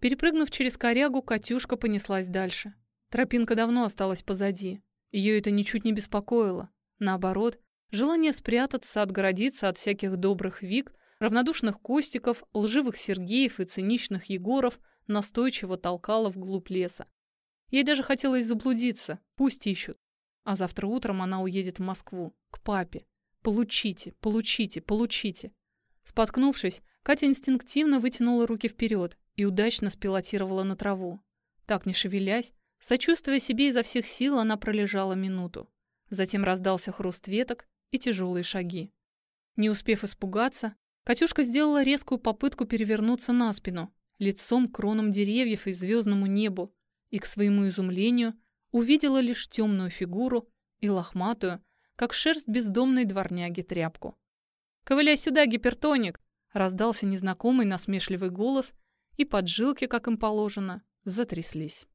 Перепрыгнув через корягу, Катюшка понеслась дальше. Тропинка давно осталась позади. Ее это ничуть не беспокоило. Наоборот, желание спрятаться, отгородиться от всяких добрых вик, равнодушных Костиков, лживых Сергеев и циничных Егоров настойчиво толкало вглубь леса. Ей даже хотелось заблудиться, пусть ищут. А завтра утром она уедет в Москву, к папе. Получите, получите, получите. Споткнувшись, Катя инстинктивно вытянула руки вперед и удачно спилотировала на траву. Так, не шевелясь, сочувствуя себе изо всех сил, она пролежала минуту. Затем раздался хруст веток и тяжелые шаги. Не успев испугаться, Катюшка сделала резкую попытку перевернуться на спину, лицом к кронам деревьев и звездному небу, и, к своему изумлению, увидела лишь темную фигуру и лохматую, как шерсть бездомной дворняги тряпку. «Ковыляй сюда, гипертоник!» — раздался незнакомый насмешливый голос, и поджилки, как им положено, затряслись.